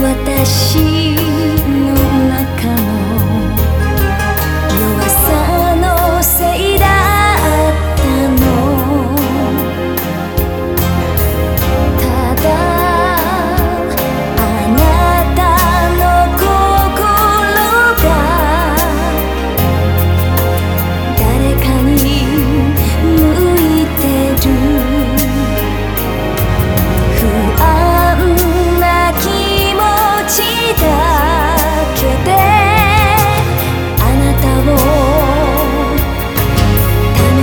私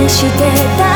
してた